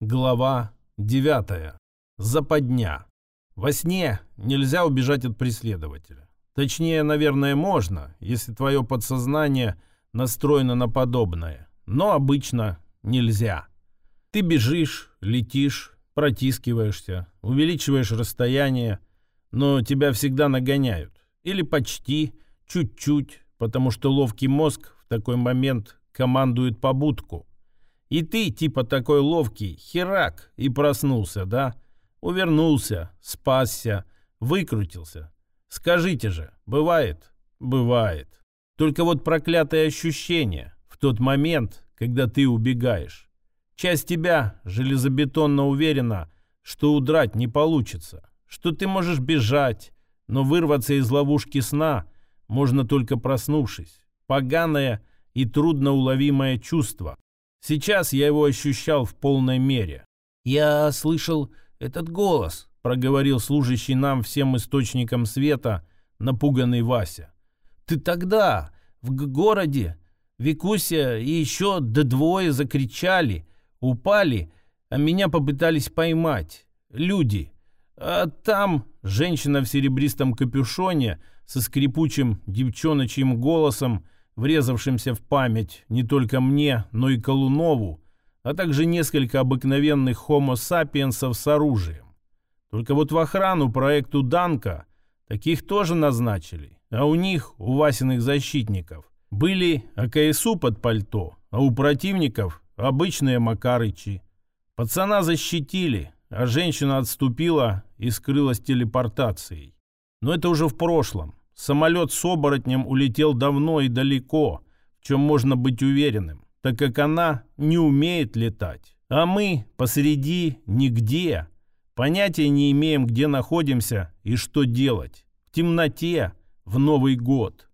Глава 9. Западня. Во сне нельзя убежать от преследователя. Точнее, наверное, можно, если твое подсознание настроено на подобное. Но обычно нельзя. Ты бежишь, летишь, протискиваешься, увеличиваешь расстояние, но тебя всегда нагоняют. Или почти, чуть-чуть, потому что ловкий мозг в такой момент командует побудку. И ты, типа такой ловкий, херак, и проснулся, да? Увернулся, спасся, выкрутился. Скажите же, бывает? Бывает. Только вот проклятое ощущение в тот момент, когда ты убегаешь. Часть тебя железобетонно уверена, что удрать не получится, что ты можешь бежать, но вырваться из ловушки сна можно только проснувшись. Поганое и трудноуловимое чувство, Сейчас я его ощущал в полной мере. «Я слышал этот голос», — проговорил служащий нам всем источником света, напуганный Вася. «Ты тогда в городе Викуся и еще до двое закричали, упали, а меня попытались поймать. Люди. А там женщина в серебристом капюшоне со скрипучим девчоночьим голосом врезавшимся в память не только мне, но и Колунову, а также несколько обыкновенных хомо-сапиенсов с оружием. Только вот в охрану проекту Данка таких тоже назначили, а у них, у Васиных защитников, были АКСУ под пальто, а у противников обычные Макарычи. Пацана защитили, а женщина отступила и скрылась телепортацией. Но это уже в прошлом. Самолет с оборотнем улетел давно и далеко, в чем можно быть уверенным, так как она не умеет летать. А мы посреди нигде. Понятия не имеем, где находимся и что делать. В темноте, в Новый год.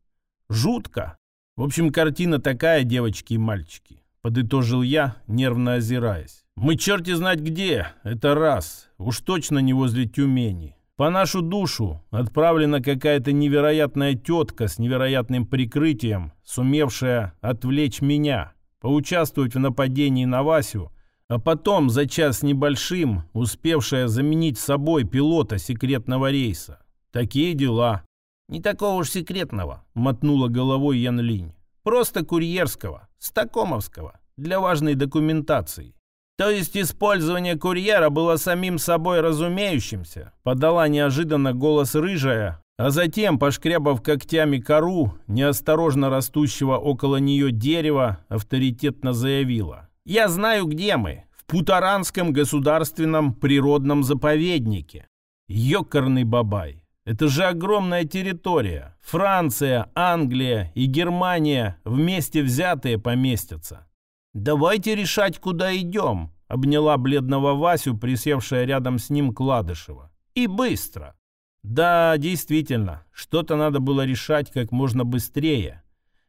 Жутко. В общем, картина такая, девочки и мальчики. Подытожил я, нервно озираясь. Мы черти знать где, это раз. Уж точно не возле Тюмени. По нашу душу отправлена какая-то невероятная тетка с невероятным прикрытием, сумевшая отвлечь меня, поучаствовать в нападении на Васю, а потом за час небольшим успевшая заменить собой пилота секретного рейса. Такие дела. Не такого уж секретного, мотнула головой Ян Линь. Просто курьерского, стакомовского, для важной документации. То есть использование курьера было самим собой разумеющимся, подала неожиданно голос рыжая, а затем, пошкрябав когтями кору, неосторожно растущего около нее дерева, авторитетно заявила. «Я знаю, где мы. В Путаранском государственном природном заповеднике. Ёкарный бабай. Это же огромная территория. Франция, Англия и Германия вместе взятые поместятся. «Давайте решать, куда идем», — обняла бледного Васю, присевшая рядом с ним Кладышева. «И быстро». Да, действительно, что-то надо было решать как можно быстрее.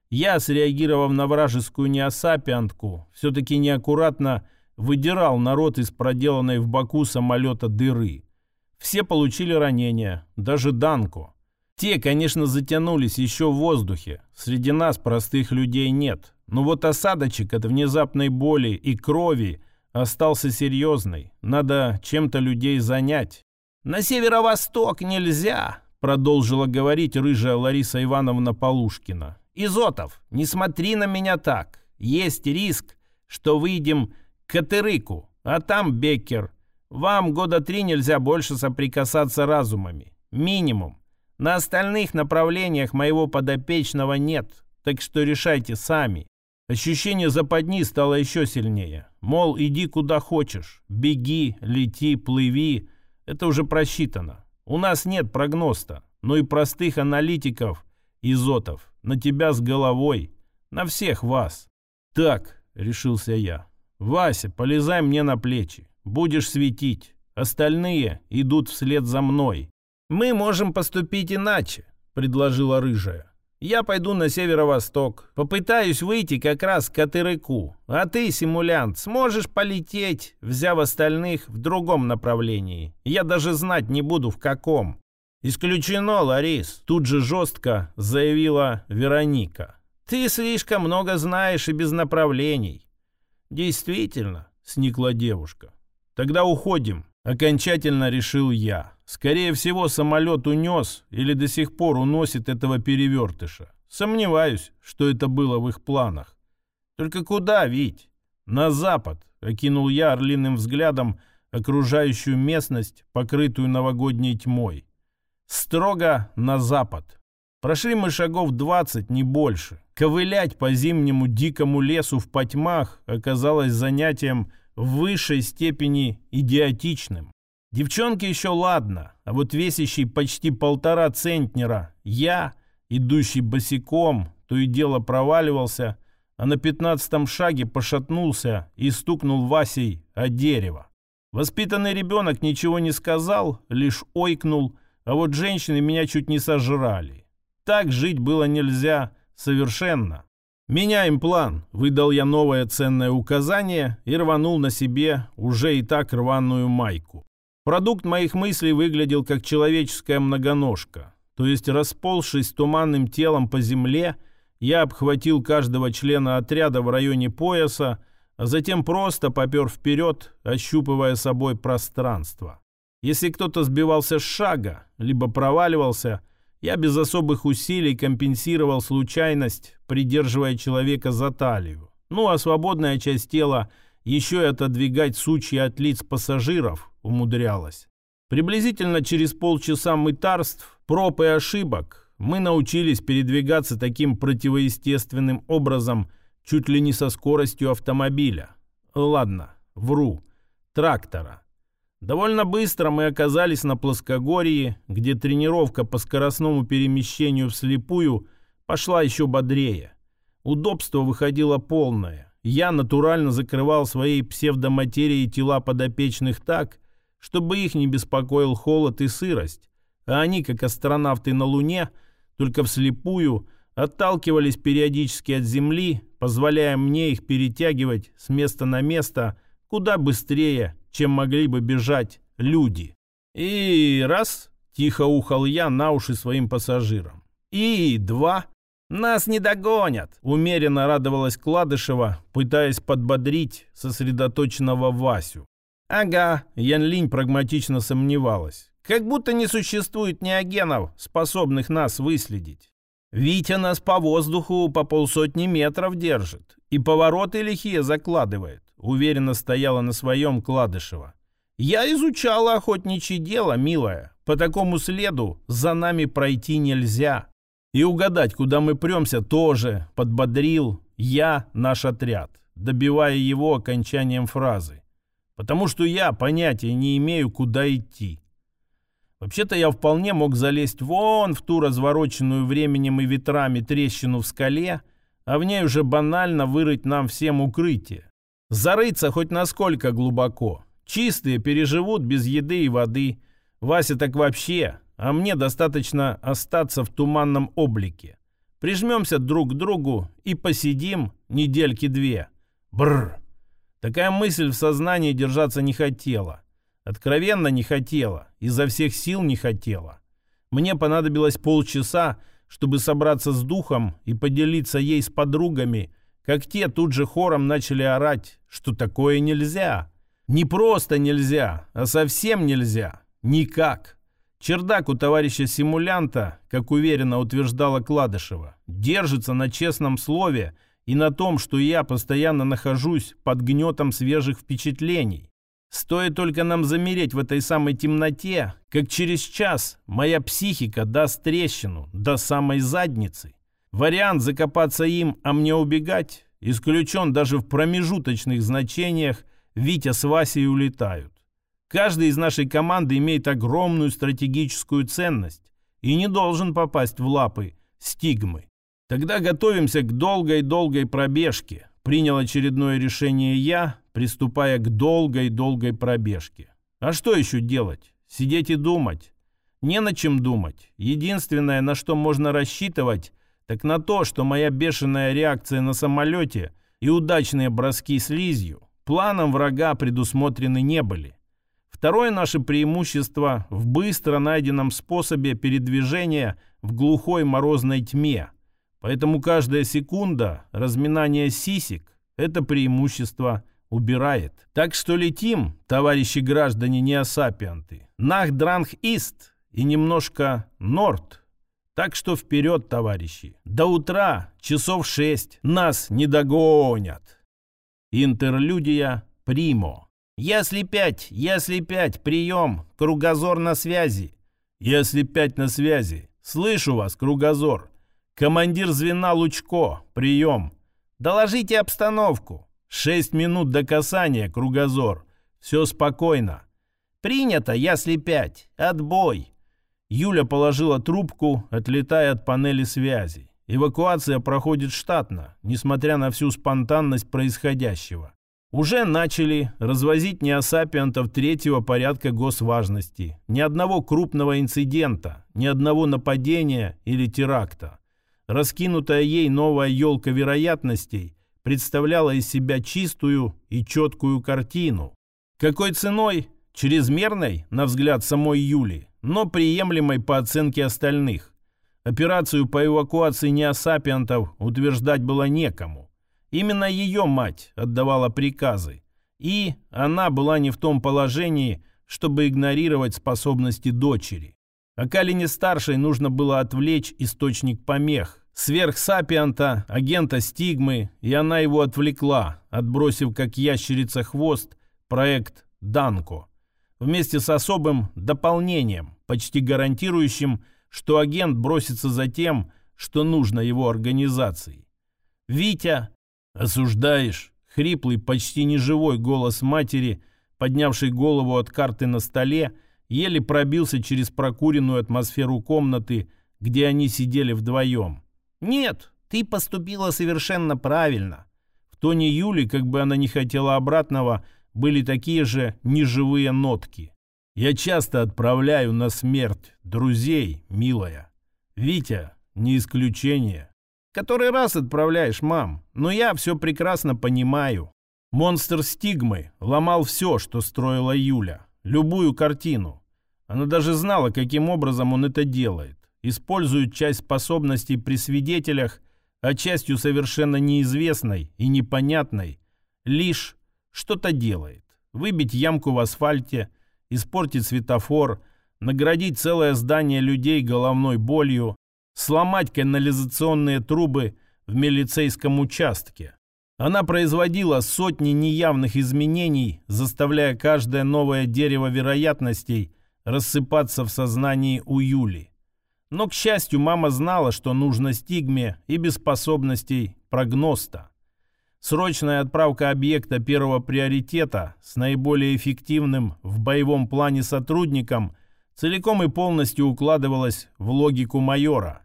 Я, среагировав на вражескую неосапиантку, все-таки неаккуратно выдирал народ из проделанной в боку самолета дыры. Все получили ранения, даже Данко. Те, конечно, затянулись еще в воздухе. Среди нас простых людей нет. Но вот осадочек от внезапной боли и крови остался серьезный. Надо чем-то людей занять. «На северо-восток нельзя», — продолжила говорить рыжая Лариса Ивановна Полушкина. «Изотов, не смотри на меня так. Есть риск, что выйдем к Катырыку, а там Беккер. Вам года три нельзя больше соприкасаться разумами. Минимум. На остальных направлениях моего подопечного нет, так что решайте сами. Ощущение западни стало еще сильнее. Мол, иди куда хочешь, беги, лети, плыви. Это уже просчитано. У нас нет прогноза, но и простых аналитиков, изотов, на тебя с головой, на всех вас. Так, решился я. Вася, полезай мне на плечи, будешь светить. Остальные идут вслед за мной. Мы можем поступить иначе, предложила рыжая. Я пойду на северо-восток. Попытаюсь выйти как раз к Атырыку. А ты, симулянт, сможешь полететь, взяв остальных в другом направлении. Я даже знать не буду в каком. «Исключено, Ларис», — тут же жестко заявила Вероника. «Ты слишком много знаешь и без направлений». «Действительно», — сникла девушка. Тогда уходим. Окончательно решил я. Скорее всего, самолет унес или до сих пор уносит этого перевертыша. Сомневаюсь, что это было в их планах. Только куда, Вить? На запад, окинул я орлиным взглядом окружающую местность, покрытую новогодней тьмой. Строго на запад. Прошли мы шагов двадцать, не больше. Ковылять по зимнему дикому лесу в потьмах оказалось занятием в высшей степени идиотичным. Девчонки еще ладно, а вот весящий почти полтора центнера я, идущий босиком, то и дело проваливался, а на пятнадцатом шаге пошатнулся и стукнул Васей о дерево. Воспитанный ребенок ничего не сказал, лишь ойкнул, а вот женщины меня чуть не сожрали. Так жить было нельзя совершенно. «Меняем план», — выдал я новое ценное указание и рванул на себе уже и так рваную майку. Продукт моих мыслей выглядел как человеческая многоножка, то есть расползшись туманным телом по земле, я обхватил каждого члена отряда в районе пояса, а затем просто попер вперед, ощупывая собой пространство. Если кто-то сбивался с шага, либо проваливался — я без особых усилий компенсировал случайность, придерживая человека за талию. Ну а свободная часть тела еще и отодвигать сучья от лиц пассажиров умудрялась. Приблизительно через полчаса мытарств, проб и ошибок мы научились передвигаться таким противоестественным образом чуть ли не со скоростью автомобиля. Ладно, вру. Трактора. Довольно быстро мы оказались на плоскогорье, где тренировка по скоростному перемещению вслепую пошла еще бодрее. Удобство выходило полное. Я натурально закрывал своей псевдоматерией тела подопечных так, чтобы их не беспокоил холод и сырость, а они, как астронавты на Луне, только вслепую отталкивались периодически от Земли, позволяя мне их перетягивать с места на место куда быстрее, чем могли бы бежать люди. И раз, тихо ухал я на уши своим пассажирам. И два, нас не догонят, умеренно радовалась Кладышева, пытаясь подбодрить сосредоточенного Васю. Ага, Ян Линь прагматично сомневалась. Как будто не существует неогенов, способных нас выследить. Витя нас по воздуху по полсотни метров держит и повороты лихие закладывает уверенно стояла на своем Кладышева. «Я изучала охотничье дело, милая. По такому следу за нами пройти нельзя. И угадать, куда мы премся, тоже подбодрил я наш отряд, добивая его окончанием фразы. Потому что я понятия не имею, куда идти. Вообще-то я вполне мог залезть вон в ту развороченную временем и ветрами трещину в скале, а в ней уже банально вырыть нам всем укрытие. Зарыться хоть насколько глубоко. Чистые переживут без еды и воды. Вася так вообще, а мне достаточно остаться в туманном облике. Прижмемся друг к другу и посидим недельки две. Бррр. Такая мысль в сознании держаться не хотела. Откровенно не хотела. Изо всех сил не хотела. Мне понадобилось полчаса, чтобы собраться с духом и поделиться ей с подругами – как те тут же хором начали орать, что такое нельзя. Не просто нельзя, а совсем нельзя. Никак. Чердак у товарища симулянта, как уверенно утверждала Кладышева, держится на честном слове и на том, что я постоянно нахожусь под гнетом свежих впечатлений. Стоит только нам замереть в этой самой темноте, как через час моя психика даст трещину до самой задницы. Вариант закопаться им, а мне убегать, исключен даже в промежуточных значениях Витя с Васей улетают. Каждый из нашей команды имеет огромную стратегическую ценность и не должен попасть в лапы стигмы. Тогда готовимся к долгой-долгой пробежке. Принял очередное решение я, приступая к долгой-долгой пробежке. А что еще делать? Сидеть и думать? Не на чем думать. Единственное, на что можно рассчитывать – так на то, что моя бешеная реакция на самолете и удачные броски слизью планом врага предусмотрены не были. Второе наше преимущество в быстро найденном способе передвижения в глухой морозной тьме. Поэтому каждая секунда разминания сисек – это преимущество убирает. Так что летим, товарищи граждане неосапианты. Нах дранг ист и немножко норд. Так что вперед, товарищи. До утра, часов шесть, нас не догонят. Интерлюдия Примо. Если пять, если пять, прием, кругозор на связи. Если пять на связи, слышу вас, кругозор. Командир звена Лучко, прием. Доложите обстановку. Шесть минут до касания, кругозор. Все спокойно. Принято, если пять. Отбой. Юля положила трубку, отлетая от панели связи. Эвакуация проходит штатно, несмотря на всю спонтанность происходящего. Уже начали развозить неосапиантов третьего порядка госважности. Ни одного крупного инцидента, ни одного нападения или теракта. Раскинутая ей новая елка вероятностей представляла из себя чистую и четкую картину. Какой ценой? Чрезмерной, на взгляд самой Юли, но приемлемой по оценке остальных. Операцию по эвакуации неосапиантов утверждать было некому. Именно ее мать отдавала приказы. И она была не в том положении, чтобы игнорировать способности дочери. А Калине-старшей нужно было отвлечь источник помех. Сверхсапианта, агента стигмы, и она его отвлекла, отбросив как ящерица хвост проект «Данко». Вместе с особым дополнением, почти гарантирующим, что агент бросится за тем, что нужно его организации. «Витя!» «Осуждаешь?» Хриплый, почти неживой голос матери, поднявший голову от карты на столе, еле пробился через прокуренную атмосферу комнаты, где они сидели вдвоем. «Нет, ты поступила совершенно правильно». В тоне Юли, как бы она не хотела обратного, были такие же неживые нотки. Я часто отправляю на смерть друзей, милая. Витя, не исключение. Который раз отправляешь, мам, но я все прекрасно понимаю. Монстр стигмы ломал все, что строила Юля. Любую картину. Она даже знала, каким образом он это делает. Использует часть способностей при свидетелях, а частью совершенно неизвестной и непонятной. Лишь что-то делает. Выбить ямку в асфальте – испортить светофор, наградить целое здание людей головной болью, сломать канализационные трубы в милицейском участке. Она производила сотни неявных изменений, заставляя каждое новое дерево вероятностей рассыпаться в сознании у Юли. Но, к счастью, мама знала, что нужно стигме и без способностей прогноста. Срочная отправка объекта первого приоритета с наиболее эффективным в боевом плане сотрудником целиком и полностью укладывалась в логику майора.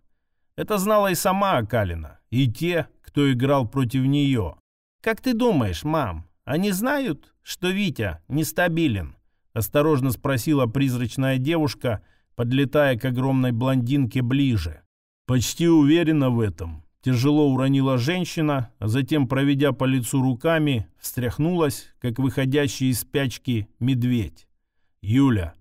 Это знала и сама Акалина, и те, кто играл против нее. «Как ты думаешь, мам, они знают, что Витя нестабилен?» Осторожно спросила призрачная девушка, подлетая к огромной блондинке ближе. «Почти уверена в этом», Тяжело уронила женщина, а затем, проведя по лицу руками, встряхнулась, как выходящий из спячки медведь. «Юля,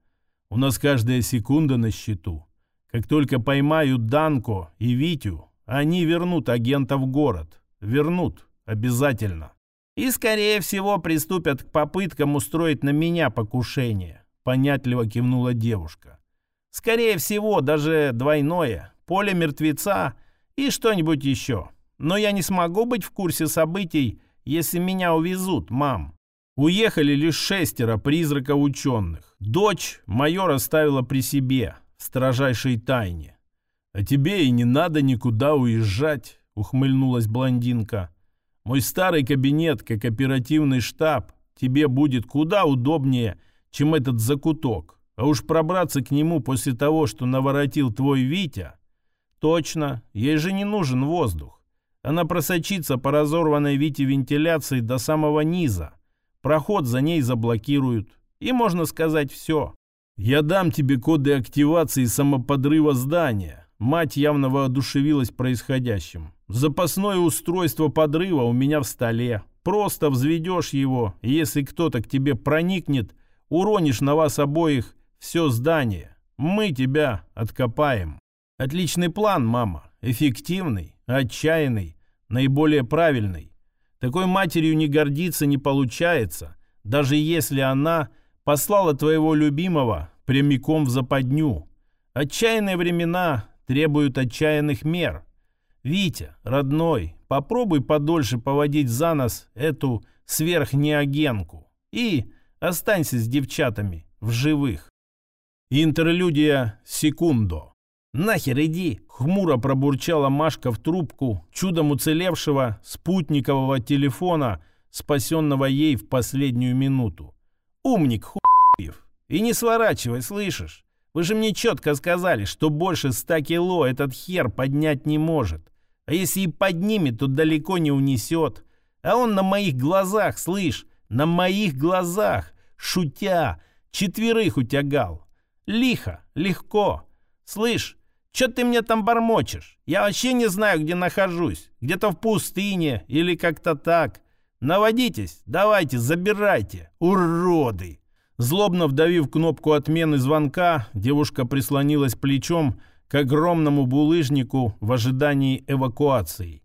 у нас каждая секунда на счету. Как только поймают Данко и Витю, они вернут агента в город. Вернут. Обязательно. И, скорее всего, приступят к попыткам устроить на меня покушение», понятливо кивнула девушка. «Скорее всего, даже двойное. Поле мертвеца — и что-нибудь еще. Но я не смогу быть в курсе событий, если меня увезут, мам. Уехали лишь шестеро призрака ученых. Дочь майор оставила при себе, в строжайшей тайне. «А тебе и не надо никуда уезжать», — ухмыльнулась блондинка. «Мой старый кабинет, как оперативный штаб, тебе будет куда удобнее, чем этот закуток. А уж пробраться к нему после того, что наворотил твой Витя, Точно, ей же не нужен воздух. Она просочится по разорванной вите вентиляции до самого низа. Проход за ней заблокируют. И можно сказать все. «Я дам тебе коды активации самоподрыва здания». Мать явно воодушевилась происходящим. «Запасное устройство подрыва у меня в столе. Просто взведешь его, и если кто-то к тебе проникнет, уронишь на вас обоих все здание. Мы тебя откопаем». Отличный план, мама. Эффективный, отчаянный, наиболее правильный. Такой матерью не гордиться не получается, даже если она послала твоего любимого прямиком в западню. Отчаянные времена требуют отчаянных мер. Витя, родной, попробуй подольше поводить за нос эту сверхнеагенку и останься с девчатами в живых. Интерлюдия секундо. «Нахер иди!» — хмуро пробурчала Машка в трубку чудом уцелевшего спутникового телефона, спасенного ей в последнюю минуту. «Умник, хуев! И не сворачивай, слышишь? Вы же мне четко сказали, что больше ста кило этот хер поднять не может. А если и поднимет, то далеко не унесет. А он на моих глазах, слышь, на моих глазах, шутя, четверых утягал. Лихо, легко. Слышь, что ты мне там бормочешь? Я вообще не знаю, где нахожусь. Где-то в пустыне или как-то так. Наводитесь, давайте, забирайте, уроды!» Злобно вдавив кнопку отмены звонка, девушка прислонилась плечом к огромному булыжнику в ожидании эвакуации.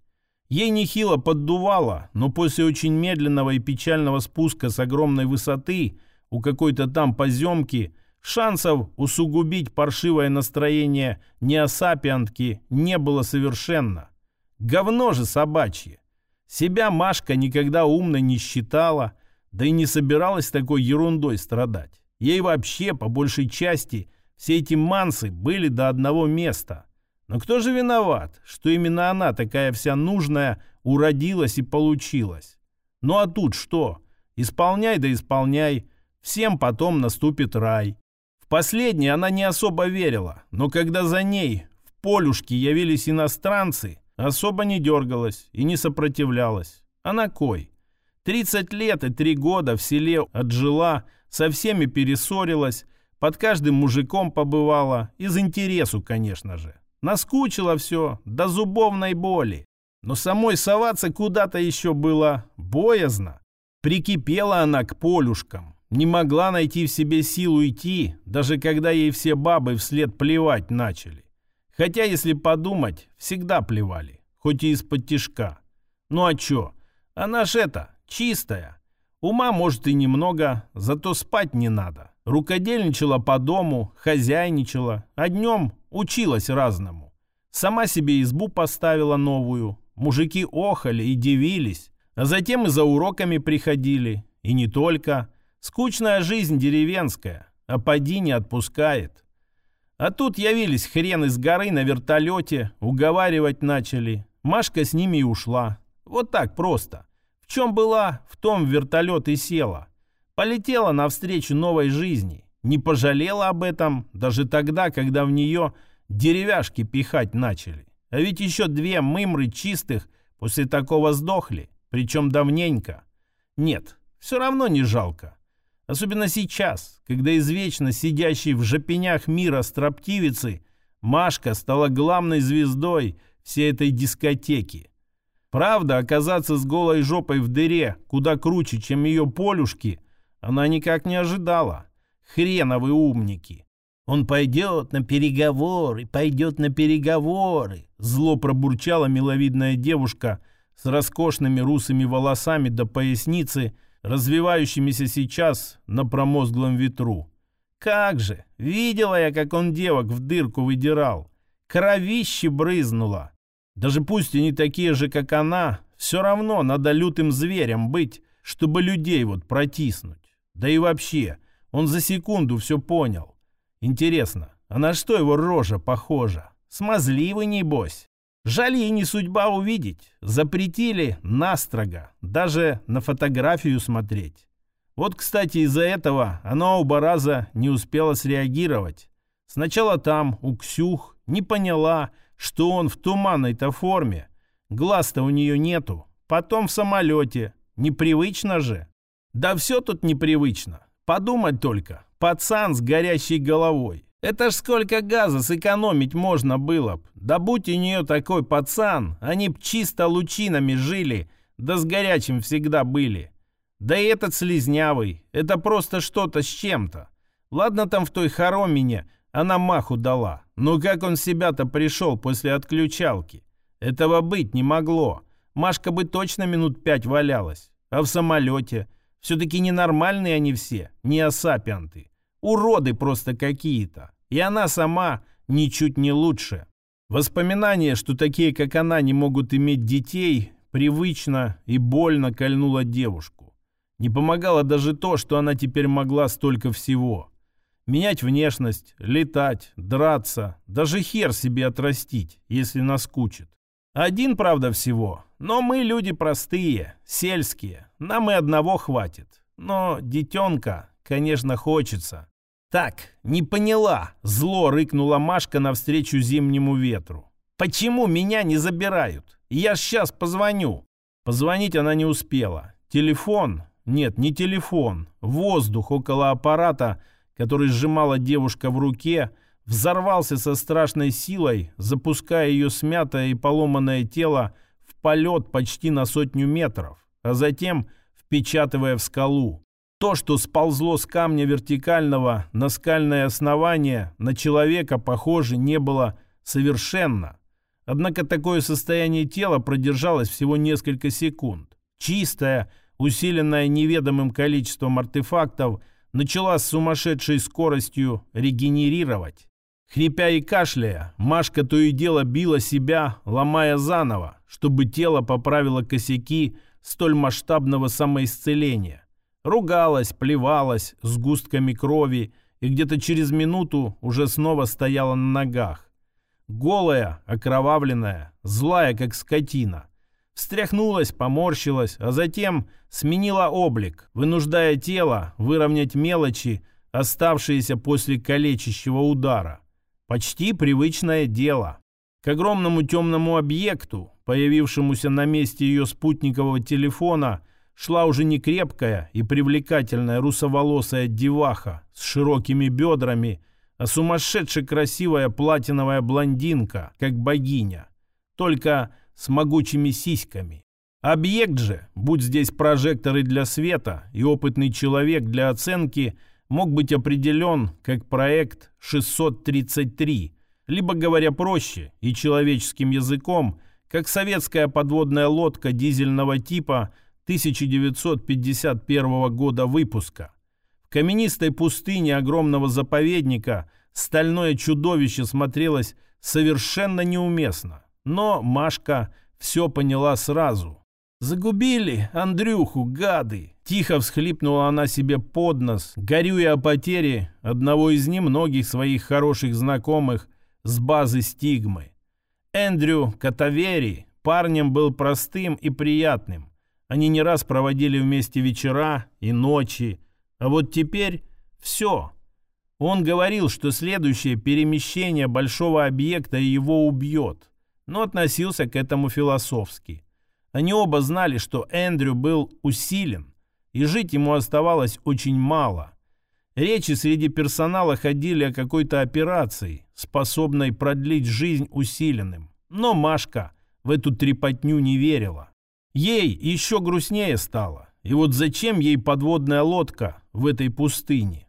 Ей нехило поддувало, но после очень медленного и печального спуска с огромной высоты у какой-то там поземки шансов усугубить паршивое настроение неосапиантки не было совершенно. Говно же собачье. Себя Машка никогда умно не считала, да и не собиралась такой ерундой страдать. Ей вообще, по большей части, все эти мансы были до одного места. Но кто же виноват, что именно она, такая вся нужная, уродилась и получилась? Ну а тут что? Исполняй да исполняй, всем потом наступит рай. В последнее она не особо верила, но когда за ней в полюшке явились иностранцы, Особо не дергалась и не сопротивлялась. А на кой? 30 лет и 3 года в селе отжила, со всеми перессорилась, под каждым мужиком побывала, из интересу, конечно же. Наскучило все, до зубовной боли. Но самой соваться куда-то еще было боязно. Прикипела она к полюшкам. Не могла найти в себе силу идти, даже когда ей все бабы вслед плевать начали. Хотя, если подумать, всегда плевали, хоть и из-под тишка. Ну а чё? Она ж это, чистая. Ума, может, и немного, зато спать не надо. Рукодельничала по дому, хозяйничала, а днем училась разному. Сама себе избу поставила новую. Мужики охали и дивились, а затем и за уроками приходили. И не только. Скучная жизнь деревенская, а поди не отпускает. А тут явились хрен из горы на вертолете, уговаривать начали. Машка с ними и ушла. Вот так просто. В чем была, в том вертолет и села. Полетела навстречу новой жизни. Не пожалела об этом даже тогда, когда в нее деревяшки пихать начали. А ведь еще две мымры чистых после такого сдохли, причем давненько. Нет, все равно не жалко. Особенно сейчас, когда извечно сидящей в жопенях мира строптивицы Машка стала главной звездой всей этой дискотеки. Правда, оказаться с голой жопой в дыре куда круче, чем ее полюшки, она никак не ожидала. Хреновы умники. Он пойдет на переговоры, пойдет на переговоры. Зло пробурчала миловидная девушка с роскошными русыми волосами до поясницы развивающимися сейчас на промозглом ветру. Как же! Видела я, как он девок в дырку выдирал. Кровище брызнуло. Даже пусть они такие же, как она, все равно надо лютым зверем быть, чтобы людей вот протиснуть. Да и вообще, он за секунду все понял. Интересно, а на что его рожа похожа? Смазливый, небось. Жаль ей не судьба увидеть. Запретили настрого, даже на фотографию смотреть. Вот, кстати, из-за этого она оба раза не успела среагировать. Сначала там, у Ксюх, не поняла, что он в туманной-то форме. Глаз-то у нее нету. Потом в самолете. Непривычно же. Да все тут непривычно. Подумать только. Пацан с горящей головой. Это ж сколько газа сэкономить можно было б. Да будь у нее такой пацан, они б чисто лучинами жили, да с горячим всегда были. Да и этот слизнявый, это просто что-то с чем-то. Ладно там в той хоромине она маху дала, но как он себя-то пришел после отключалки? Этого быть не могло. Машка бы точно минут пять валялась. А в самолете? Все-таки ненормальные они все, не осапианты. Уроды просто какие-то. И она сама ничуть не лучше. Воспоминание, что такие, как она, не могут иметь детей, привычно и больно кольнуло девушку. Не помогало даже то, что она теперь могла столько всего. Менять внешность, летать, драться, даже хер себе отрастить, если наскучит. Один, правда, всего. Но мы люди простые, сельские. Нам и одного хватит. Но детенка, конечно, хочется. Так, не поняла. Зло рыкнула Машка навстречу зимнему ветру. Почему меня не забирают? Я сейчас позвоню. Позвонить она не успела. Телефон, нет, не телефон, воздух около аппарата, который сжимала девушка в руке, взорвался со страшной силой, запуская ее смятое и поломанное тело в полет почти на сотню метров, а затем впечатывая в скалу. То, что сползло с камня вертикального на скальное основание, на человека, похоже, не было совершенно. Однако такое состояние тела продержалось всего несколько секунд. Чистая, усиленная неведомым количеством артефактов, начала с сумасшедшей скоростью регенерировать. Хрипя и кашляя, Машка то и дело била себя, ломая заново, чтобы тело поправило косяки столь масштабного самоисцеления. Ругалась, плевалась с густками крови и где-то через минуту уже снова стояла на ногах. Голая, окровавленная, злая, как скотина. Встряхнулась, поморщилась, а затем сменила облик, вынуждая тело выровнять мелочи, оставшиеся после калечащего удара. Почти привычное дело. К огромному темному объекту, появившемуся на месте ее спутникового телефона, шла уже не крепкая и привлекательная русоволосая деваха с широкими бедрами, а сумасшедше красивая платиновая блондинка, как богиня, только с могучими сиськами. Объект же, будь здесь прожекторы для света и опытный человек для оценки – мог быть определен как проект 633, либо, говоря проще и человеческим языком, как советская подводная лодка дизельного типа 1951 года выпуска. В каменистой пустыне огромного заповедника стальное чудовище смотрелось совершенно неуместно. Но Машка все поняла сразу. «Загубили Андрюху, гады!» Тихо всхлипнула она себе под нос, горюя о потере одного из немногих своих хороших знакомых с базы стигмы. Эндрю Катавери парнем был простым и приятным. Они не раз проводили вместе вечера и ночи. А вот теперь все. Он говорил, что следующее перемещение большого объекта его убьет, но относился к этому философски. Они оба знали, что Эндрю был усилен, и жить ему оставалось очень мало. Речи среди персонала ходили о какой-то операции, способной продлить жизнь усиленным. Но Машка в эту трепотню не верила. Ей еще грустнее стало. И вот зачем ей подводная лодка в этой пустыне?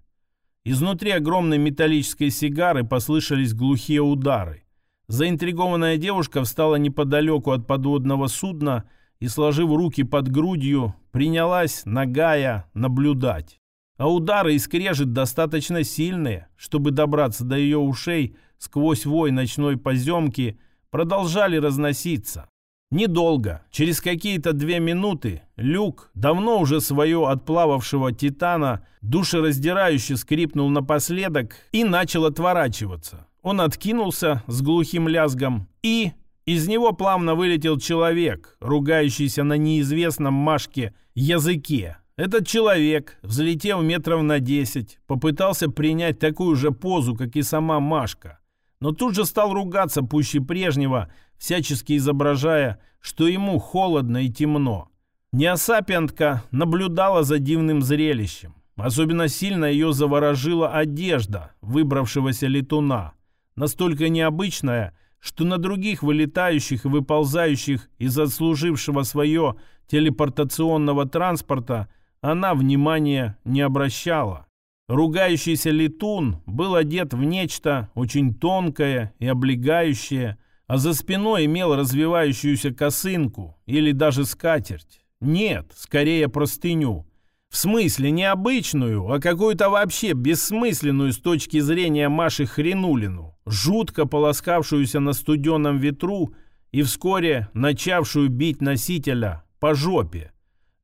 Изнутри огромной металлической сигары послышались глухие удары. Заинтригованная девушка встала неподалеку от подводного судна и, сложив руки под грудью, принялась, нагая, наблюдать. А удары и скрежет достаточно сильные, чтобы добраться до ее ушей сквозь вой ночной поземки, продолжали разноситься. Недолго, через какие-то две минуты, люк, давно уже свое отплававшего титана, душераздирающе скрипнул напоследок и начал отворачиваться. Он откинулся с глухим лязгом и из него плавно вылетел человек, ругающийся на неизвестном Машке языке. Этот человек, взлетев метров на десять, попытался принять такую же позу, как и сама Машка. Но тут же стал ругаться пуще прежнего, всячески изображая, что ему холодно и темно. Неосапиантка наблюдала за дивным зрелищем. Особенно сильно ее заворожила одежда выбравшегося летуна. Настолько необычная, что на других вылетающих и выползающих из отслужившего свое телепортационного транспорта она внимания не обращала. Ругающийся летун был одет в нечто очень тонкое и облегающее, а за спиной имел развивающуюся косынку или даже скатерть. Нет, скорее простыню. В смысле не обычную, а какую-то вообще бессмысленную с точки зрения Маши Хренулину, жутко полоскавшуюся на студеном ветру и вскоре начавшую бить носителя по жопе.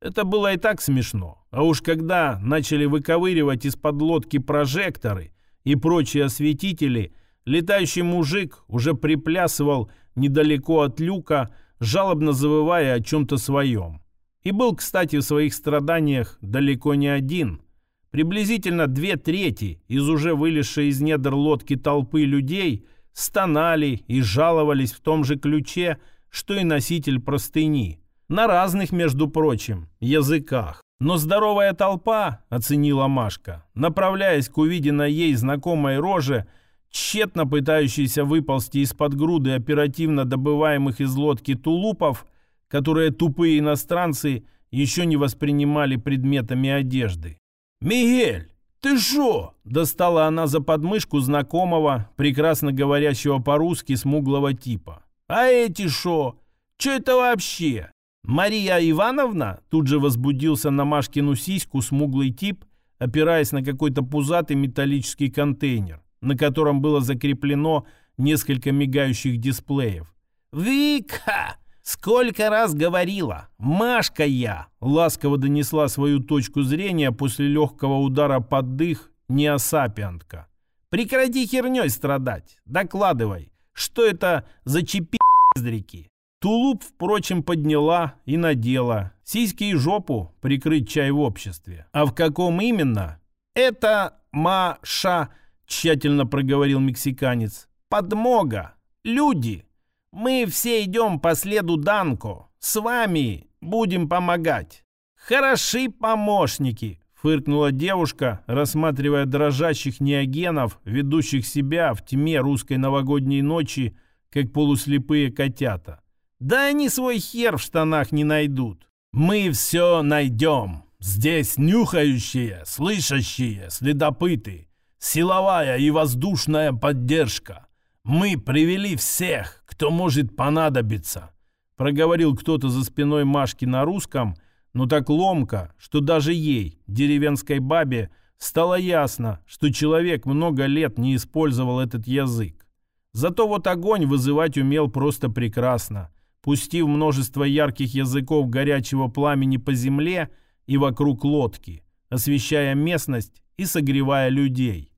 Это было и так смешно. А уж когда начали выковыривать из-под лодки прожекторы и прочие осветители, летающий мужик уже приплясывал недалеко от люка, жалобно завывая о чем-то своем. И был, кстати, в своих страданиях далеко не один. Приблизительно две трети из уже вылезшей из недр лодки толпы людей стонали и жаловались в том же ключе, что и носитель простыни. На разных, между прочим, языках. Но здоровая толпа, оценила Машка, направляясь к увиденной ей знакомой роже, тщетно пытающейся выползти из-под груды оперативно добываемых из лодки тулупов, которые тупые иностранцы еще не воспринимали предметами одежды. «Мигель, ты шо?» – достала она за подмышку знакомого, прекрасно говорящего по-русски смуглого типа. «А эти шо? Чё это вообще?» «Мария Ивановна?» – тут же возбудился на Машкину сиську смуглый тип, опираясь на какой-то пузатый металлический контейнер, на котором было закреплено несколько мигающих дисплеев. «Вика! «Сколько раз говорила! Машка я!» Ласково донесла свою точку зрения после легкого удара под дых неосапиантка. «Прекрати херней страдать! Докладывай! Что это за чепиздрики?» Тулуп, впрочем, подняла и надела. Сиськи и жопу прикрыть чай в обществе. А в каком именно? «Это Маша», тщательно проговорил мексиканец. «Подмога! Люди!» Мы все идем по следу Данко. С вами будем помогать. Хороши помощники, фыркнула девушка, рассматривая дрожащих неогенов, ведущих себя в тьме русской новогодней ночи, как полуслепые котята. Да они свой хер в штанах не найдут. Мы все найдем. Здесь нюхающие, слышащие, следопыты, силовая и воздушная поддержка. Мы привели всех, кто может понадобиться», — проговорил кто-то за спиной Машки на русском, но так ломко, что даже ей, деревенской бабе, стало ясно, что человек много лет не использовал этот язык. Зато вот огонь вызывать умел просто прекрасно, пустив множество ярких языков горячего пламени по земле и вокруг лодки, освещая местность и согревая людей.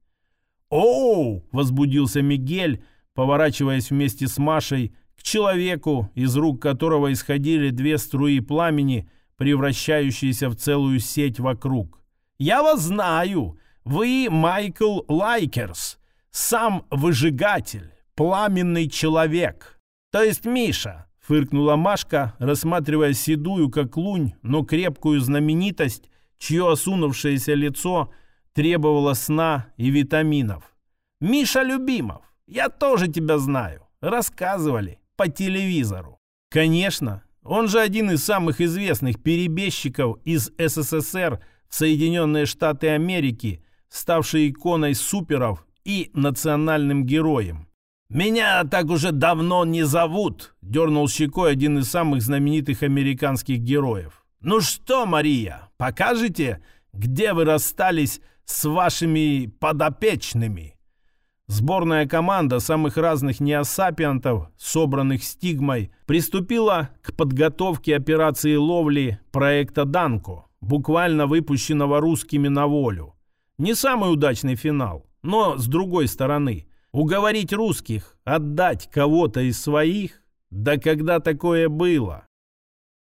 «Оу!» — возбудился Мигель, поворачиваясь вместе с Машей к человеку, из рук которого исходили две струи пламени, превращающиеся в целую сеть вокруг. «Я вас знаю! Вы Майкл Лайкерс, сам выжигатель, пламенный человек. То есть Миша!» — фыркнула Машка, рассматривая седую, как лунь, но крепкую знаменитость, чье осунувшееся лицо требовало сна и витаминов. «Миша Любимов, я тоже тебя знаю. Рассказывали по телевизору. Конечно, он же один из самых известных перебежчиков из СССР в Соединенные Штаты Америки, ставший иконой суперов и национальным героем. «Меня так уже давно не зовут», — дернул щекой один из самых знаменитых американских героев. «Ну что, Мария, покажете, где вы расстались с вашими подопечными?» Сборная команда самых разных неосапиантов, собранных стигмой, приступила к подготовке операции ловли проекта «Данко», буквально выпущенного русскими на волю. Не самый удачный финал, но, с другой стороны, уговорить русских отдать кого-то из своих, да когда такое было?